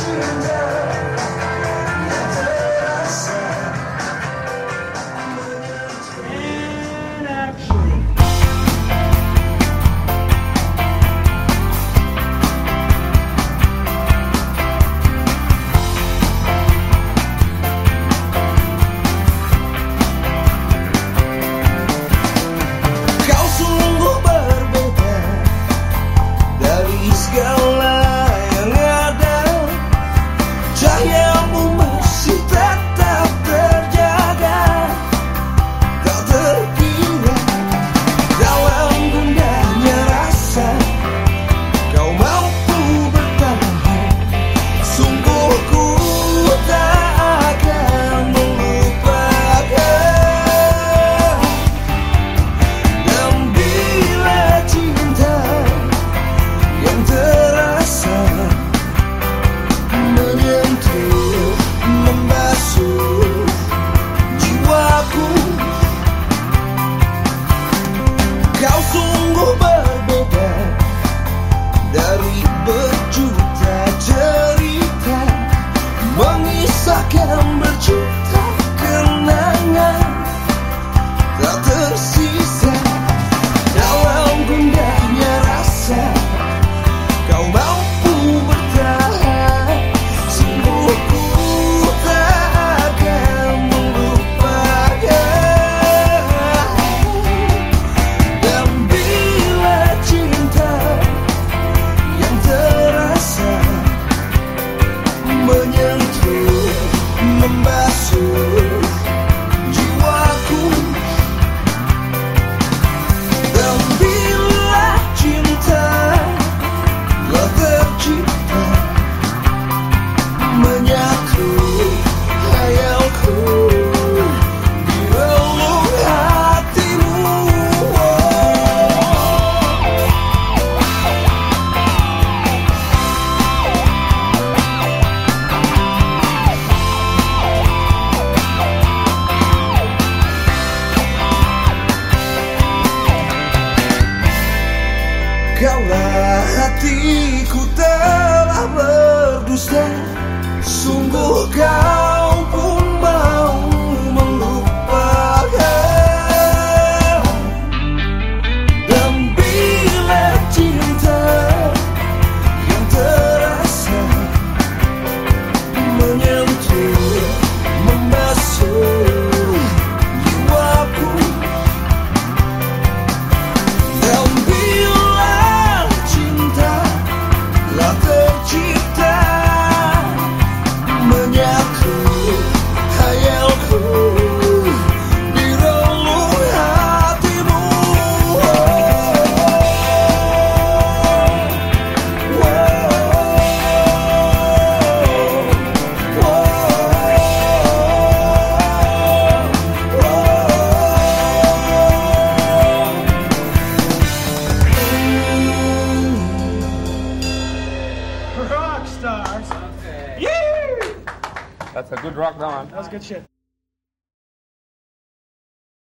Christmas. you. kau a hatiku tak That's a good rock, that one. That was good shit.